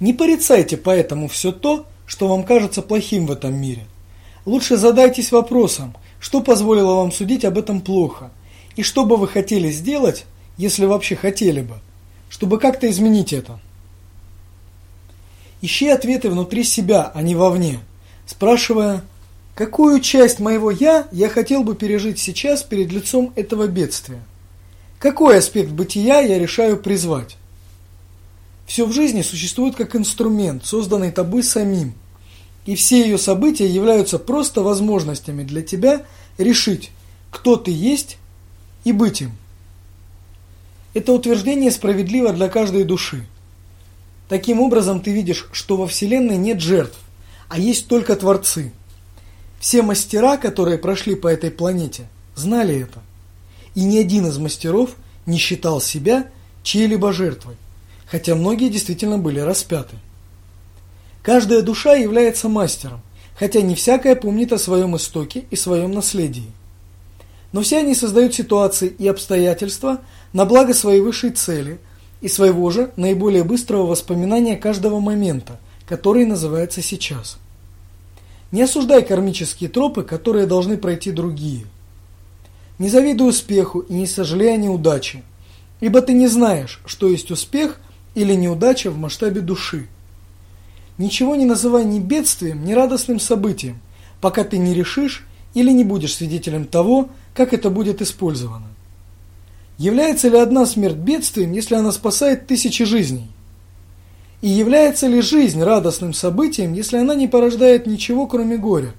Не порицайте поэтому все то, что вам кажется плохим в этом мире. Лучше задайтесь вопросом, что позволило вам судить об этом плохо, и что бы вы хотели сделать, если вообще хотели бы, чтобы как-то изменить это. Ищи ответы внутри себя, а не вовне, спрашивая, какую часть моего «я» я хотел бы пережить сейчас перед лицом этого бедствия. Какой аспект бытия я решаю призвать? Все в жизни существует как инструмент, созданный тобой самим, и все ее события являются просто возможностями для тебя решить, кто ты есть и быть им. Это утверждение справедливо для каждой души. Таким образом, ты видишь, что во Вселенной нет жертв, а есть только творцы. Все мастера, которые прошли по этой планете, знали это. И ни один из мастеров не считал себя чьей-либо жертвой, хотя многие действительно были распяты. Каждая душа является мастером, хотя не всякая помнит о своем истоке и своем наследии. Но все они создают ситуации и обстоятельства на благо своей высшей цели и своего же наиболее быстрого воспоминания каждого момента, который называется сейчас. Не осуждай кармические тропы, которые должны пройти другие. Не завидуй успеху и не сожалей о неудаче, ибо ты не знаешь, что есть успех или неудача в масштабе души. Ничего не называй ни бедствием, ни радостным событием, пока ты не решишь или не будешь свидетелем того, как это будет использовано. Является ли одна смерть бедствием, если она спасает тысячи жизней? И является ли жизнь радостным событием, если она не порождает ничего, кроме горя?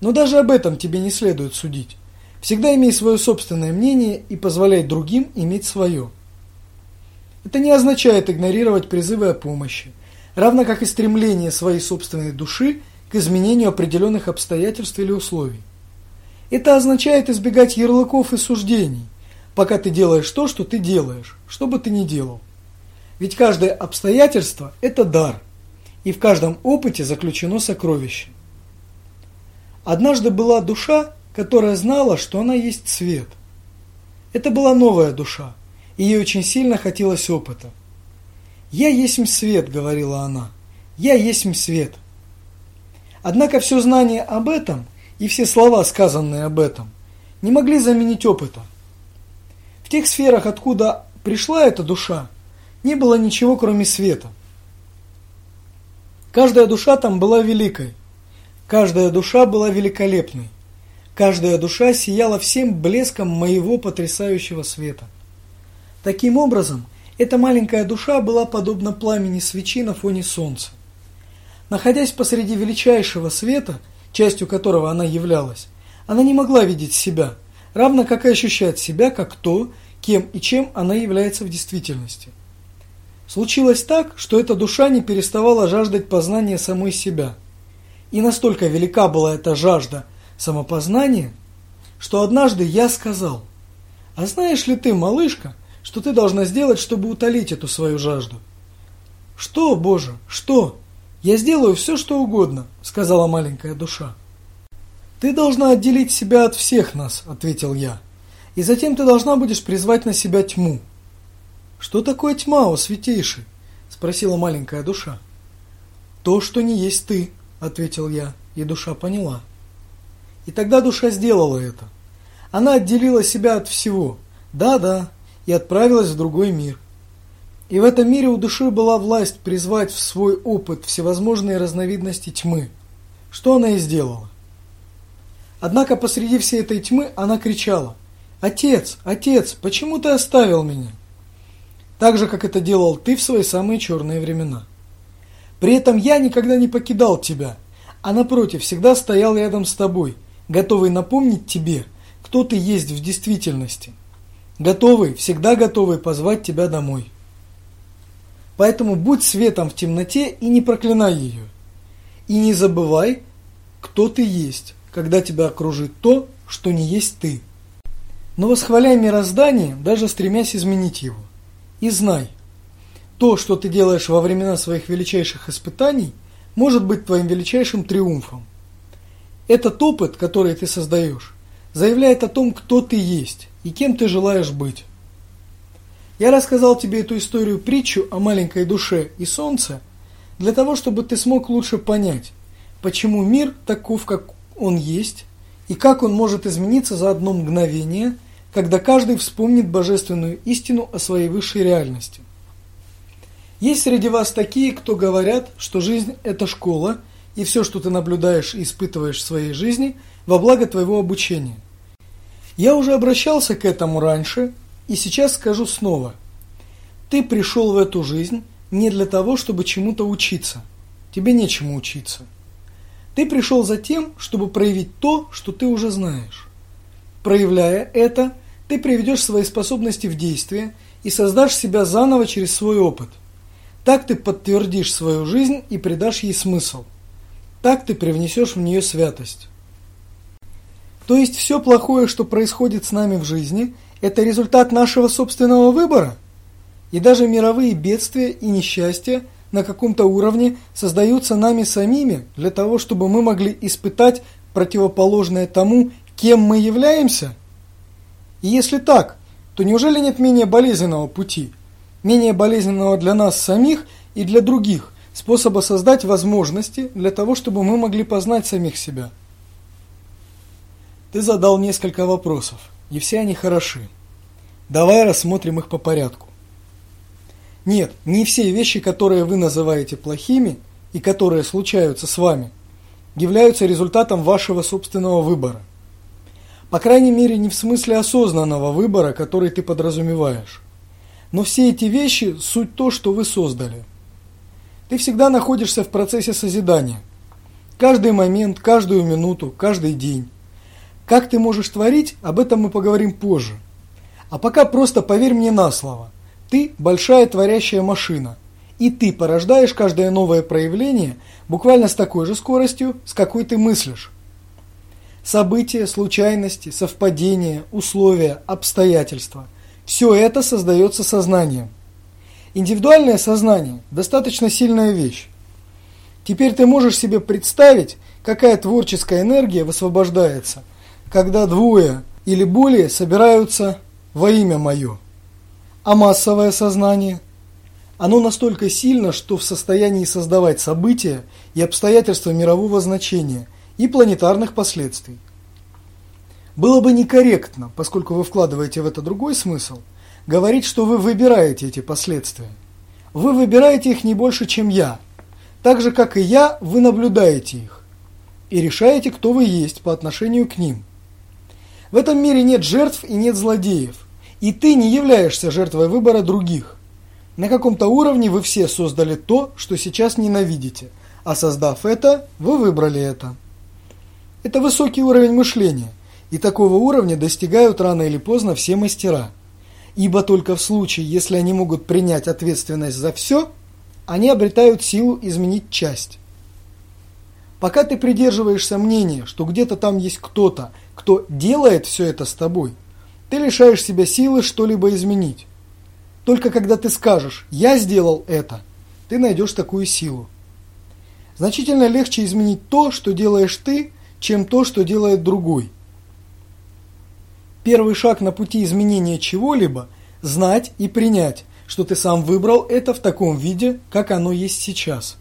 Но даже об этом тебе не следует судить. Всегда имей свое собственное мнение и позволяй другим иметь свое. Это не означает игнорировать призывы о помощи, равно как и стремление своей собственной души к изменению определенных обстоятельств или условий. Это означает избегать ярлыков и суждений, пока ты делаешь то, что ты делаешь, что бы ты ни делал. Ведь каждое обстоятельство – это дар, и в каждом опыте заключено сокровище. Однажды была душа, которая знала, что она есть свет. Это была новая душа, и ей очень сильно хотелось опыта. «Я есть свет», – говорила она, – «я есть свет». Однако все знание об этом и все слова, сказанные об этом, не могли заменить опыта. В тех сферах, откуда пришла эта душа, не было ничего, кроме света. Каждая душа там была великой, каждая душа была великолепной, каждая душа сияла всем блеском моего потрясающего света. Таким образом, эта маленькая душа была подобна пламени свечи на фоне солнца. Находясь посреди величайшего света, частью которого она являлась, она не могла видеть себя, равно как и ощущать себя как то, кем и чем она является в действительности. Случилось так, что эта душа не переставала жаждать познания самой себя. И настолько велика была эта жажда самопознания, что однажды я сказал, «А знаешь ли ты, малышка, что ты должна сделать, чтобы утолить эту свою жажду?» «Что, Боже, что?» «Я сделаю все, что угодно», — сказала маленькая душа. «Ты должна отделить себя от всех нас», — ответил я. «И затем ты должна будешь призвать на себя тьму». «Что такое тьма, о святейший?» — спросила маленькая душа. «То, что не есть ты», — ответил я, и душа поняла. И тогда душа сделала это. Она отделила себя от всего, да-да, и отправилась в другой мир. И в этом мире у души была власть призвать в свой опыт всевозможные разновидности тьмы, что она и сделала. Однако посреди всей этой тьмы она кричала «Отец, отец, почему ты оставил меня?» Так же, как это делал ты в свои самые черные времена. При этом я никогда не покидал тебя, а напротив, всегда стоял рядом с тобой, готовый напомнить тебе, кто ты есть в действительности. Готовый, всегда готовый позвать тебя домой. Поэтому будь светом в темноте и не проклинай ее. И не забывай, кто ты есть, когда тебя окружит то, что не есть ты. Но восхваляй мироздание, даже стремясь изменить его. И знай, то, что ты делаешь во времена своих величайших испытаний, может быть твоим величайшим триумфом. Этот опыт, который ты создаешь, заявляет о том, кто ты есть и кем ты желаешь быть. Я рассказал тебе эту историю-притчу о маленькой душе и солнце для того, чтобы ты смог лучше понять, почему мир таков, как он есть, и как он может измениться за одно мгновение, когда каждый вспомнит божественную истину о своей высшей реальности. Есть среди вас такие, кто говорят, что жизнь – это школа, и все, что ты наблюдаешь и испытываешь в своей жизни, во благо твоего обучения. Я уже обращался к этому раньше, и сейчас скажу снова. Ты пришел в эту жизнь не для того, чтобы чему-то учиться. Тебе нечему учиться. Ты пришел за тем, чтобы проявить то, что ты уже знаешь. Проявляя это, ты приведешь свои способности в действие и создашь себя заново через свой опыт. Так ты подтвердишь свою жизнь и придашь ей смысл. Так ты привнесешь в нее святость. То есть все плохое, что происходит с нами в жизни, это результат нашего собственного выбора? И даже мировые бедствия и несчастья на каком-то уровне создаются нами самими для того, чтобы мы могли испытать противоположное тому, кем мы являемся? И если так, то неужели нет менее болезненного пути, менее болезненного для нас самих и для других, способа создать возможности для того, чтобы мы могли познать самих себя? Ты задал несколько вопросов, и все они хороши. Давай рассмотрим их по порядку. Нет, не все вещи, которые вы называете плохими и которые случаются с вами, являются результатом вашего собственного выбора. По крайней мере, не в смысле осознанного выбора, который ты подразумеваешь. Но все эти вещи – суть то, что вы создали. Ты всегда находишься в процессе созидания. Каждый момент, каждую минуту, каждый день. Как ты можешь творить, об этом мы поговорим позже. А пока просто поверь мне на слово – ты – большая творящая машина, и ты порождаешь каждое новое проявление буквально с такой же скоростью, с какой ты мыслишь. События, случайности, совпадения, условия, обстоятельства – все это создается сознанием. Индивидуальное сознание – достаточно сильная вещь. Теперь ты можешь себе представить, какая творческая энергия высвобождается, когда двое или более собираются во имя мое. А массовое сознание? Оно настолько сильно, что в состоянии создавать события и обстоятельства мирового значения и планетарных последствий. Было бы некорректно, поскольку вы вкладываете в это другой смысл, говорить, что вы выбираете эти последствия. Вы выбираете их не больше, чем я. Так же, как и я, вы наблюдаете их. И решаете, кто вы есть по отношению к ним. В этом мире нет жертв и нет злодеев. И ты не являешься жертвой выбора других. На каком-то уровне вы все создали то, что сейчас ненавидите, а создав это, вы выбрали это. Это высокий уровень мышления, и такого уровня достигают рано или поздно все мастера. Ибо только в случае, если они могут принять ответственность за все, они обретают силу изменить часть. Пока ты придерживаешься мнения, что где-то там есть кто-то, кто делает все это с тобой, ты лишаешь себя силы что-либо изменить. Только когда ты скажешь «я сделал это», ты найдешь такую силу. Значительно легче изменить то, что делаешь ты, чем то, что делает другой. Первый шаг на пути изменения чего-либо – знать и принять, что ты сам выбрал это в таком виде, как оно есть сейчас.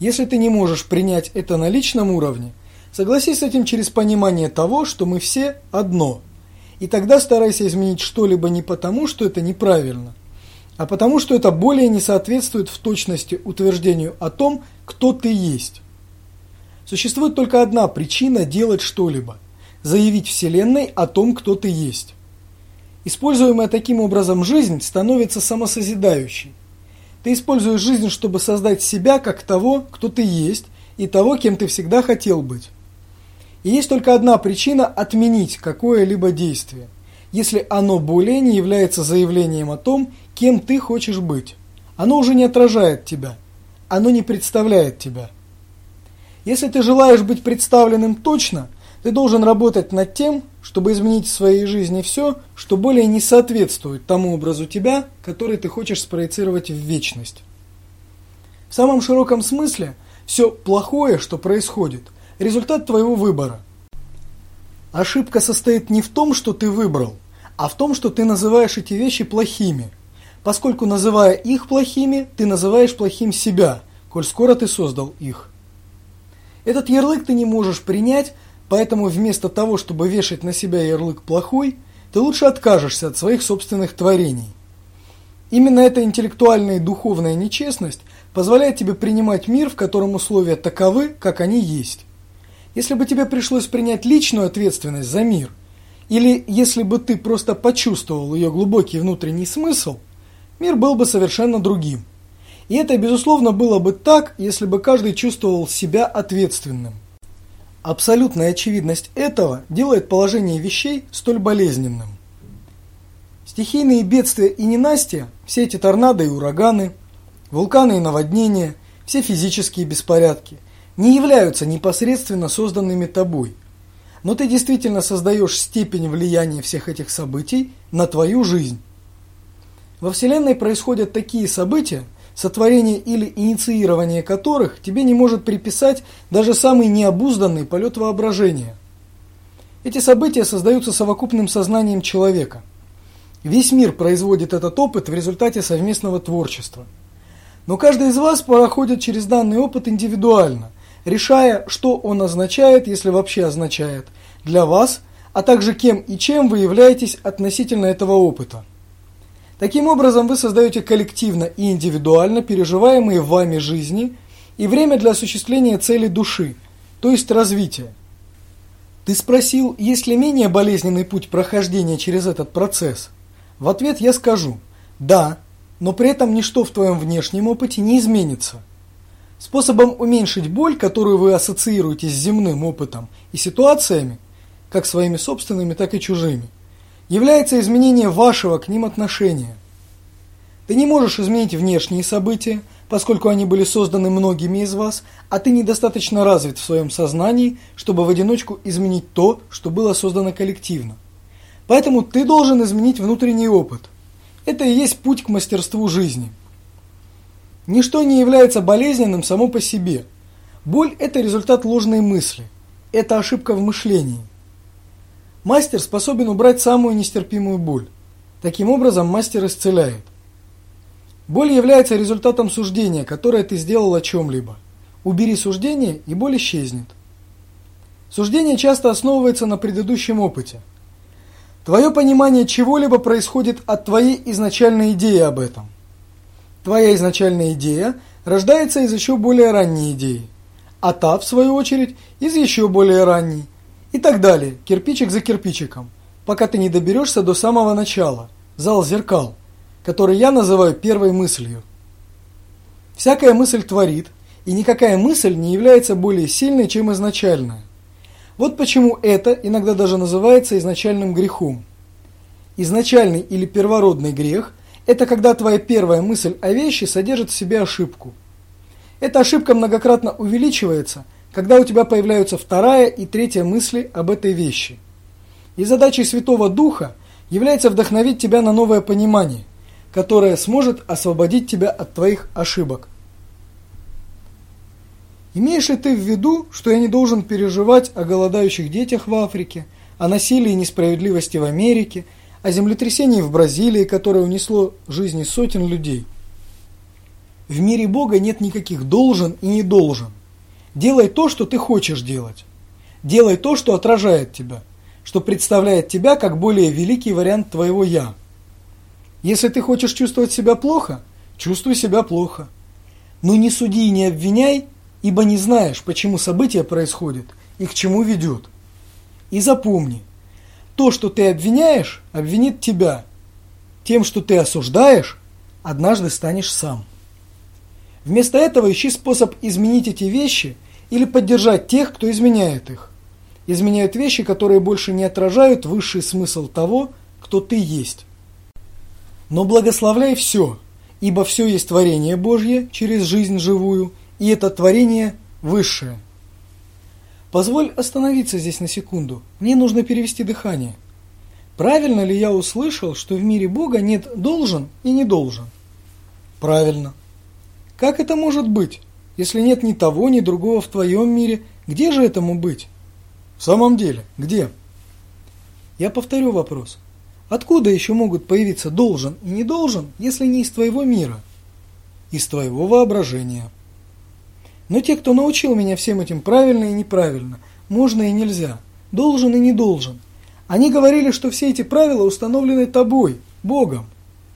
Если ты не можешь принять это на личном уровне, согласись с этим через понимание того, что мы все одно – и тогда старайся изменить что-либо не потому, что это неправильно, а потому, что это более не соответствует в точности утверждению о том, кто ты есть. Существует только одна причина делать что-либо – заявить Вселенной о том, кто ты есть. Используемая таким образом жизнь становится самосозидающей. Ты используешь жизнь, чтобы создать себя как того, кто ты есть, и того, кем ты всегда хотел быть. И есть только одна причина отменить какое-либо действие, если оно более не является заявлением о том, кем ты хочешь быть. Оно уже не отражает тебя, оно не представляет тебя. Если ты желаешь быть представленным точно, ты должен работать над тем, чтобы изменить в своей жизни все, что более не соответствует тому образу тебя, который ты хочешь спроецировать в вечность. В самом широком смысле, все плохое, что происходит – Результат твоего выбора. Ошибка состоит не в том, что ты выбрал, а в том, что ты называешь эти вещи плохими, поскольку называя их плохими, ты называешь плохим себя, коль скоро ты создал их. Этот ярлык ты не можешь принять, поэтому вместо того, чтобы вешать на себя ярлык плохой, ты лучше откажешься от своих собственных творений. Именно эта интеллектуальная и духовная нечестность позволяет тебе принимать мир, в котором условия таковы, как они есть. Если бы тебе пришлось принять личную ответственность за мир, или если бы ты просто почувствовал ее глубокий внутренний смысл, мир был бы совершенно другим. И это, безусловно, было бы так, если бы каждый чувствовал себя ответственным. Абсолютная очевидность этого делает положение вещей столь болезненным. Стихийные бедствия и ненастья, все эти торнадо и ураганы, вулканы и наводнения, все физические беспорядки не являются непосредственно созданными тобой. Но ты действительно создаешь степень влияния всех этих событий на твою жизнь. Во Вселенной происходят такие события, сотворение или инициирование которых тебе не может приписать даже самый необузданный полет воображения. Эти события создаются совокупным сознанием человека. Весь мир производит этот опыт в результате совместного творчества. Но каждый из вас проходит через данный опыт индивидуально, решая, что он означает, если вообще означает, для вас, а также кем и чем вы являетесь относительно этого опыта. Таким образом, вы создаете коллективно и индивидуально переживаемые вами жизни и время для осуществления цели души, то есть развития. Ты спросил, есть ли менее болезненный путь прохождения через этот процесс? В ответ я скажу «да», но при этом ничто в твоем внешнем опыте не изменится. Способом уменьшить боль, которую вы ассоциируете с земным опытом и ситуациями, как своими собственными, так и чужими – является изменение вашего к ним отношения. Ты не можешь изменить внешние события, поскольку они были созданы многими из вас, а ты недостаточно развит в своем сознании, чтобы в одиночку изменить то, что было создано коллективно. Поэтому ты должен изменить внутренний опыт. Это и есть путь к мастерству жизни. Ничто не является болезненным само по себе. Боль – это результат ложной мысли. Это ошибка в мышлении. Мастер способен убрать самую нестерпимую боль. Таким образом, мастер исцеляет. Боль является результатом суждения, которое ты сделал о чем-либо. Убери суждение, и боль исчезнет. Суждение часто основывается на предыдущем опыте. Твое понимание чего-либо происходит от твоей изначальной идеи об этом. Твоя изначальная идея рождается из еще более ранней идеи, а та, в свою очередь, из еще более ранней – и так далее, кирпичик за кирпичиком, пока ты не доберешься до самого начала, зал зеркал, который я называю первой мыслью. Всякая мысль творит, и никакая мысль не является более сильной, чем изначальная. Вот почему это иногда даже называется изначальным грехом. Изначальный или первородный грех – это когда твоя первая мысль о вещи содержит в себе ошибку. Эта ошибка многократно увеличивается – когда у тебя появляются вторая и третья мысли об этой вещи. И задачей Святого Духа является вдохновить тебя на новое понимание, которое сможет освободить тебя от твоих ошибок. Имеешь ли ты в виду, что я не должен переживать о голодающих детях в Африке, о насилии и несправедливости в Америке, о землетрясении в Бразилии, которое унесло жизни сотен людей? В мире Бога нет никаких должен и не должен. Делай то, что ты хочешь делать. Делай то, что отражает тебя, что представляет тебя как более великий вариант твоего «я». Если ты хочешь чувствовать себя плохо, чувствуй себя плохо. Но не суди и не обвиняй, ибо не знаешь, почему событие происходит и к чему ведет. И запомни, то, что ты обвиняешь, обвинит тебя. Тем, что ты осуждаешь, однажды станешь сам. Вместо этого ищи способ изменить эти вещи или поддержать тех, кто изменяет их. Изменяют вещи, которые больше не отражают высший смысл того, кто ты есть. Но благословляй все, ибо все есть творение Божье через жизнь живую, и это творение высшее. Позволь остановиться здесь на секунду. Мне нужно перевести дыхание. Правильно ли я услышал, что в мире Бога нет должен и не должен? Правильно. Как это может быть? Если нет ни того, ни другого в твоем мире, где же этому быть? В самом деле, где? Я повторю вопрос. Откуда еще могут появиться должен и не должен, если не из твоего мира? Из твоего воображения. Но те, кто научил меня всем этим правильно и неправильно, можно и нельзя, должен и не должен, они говорили, что все эти правила установлены тобой, Богом –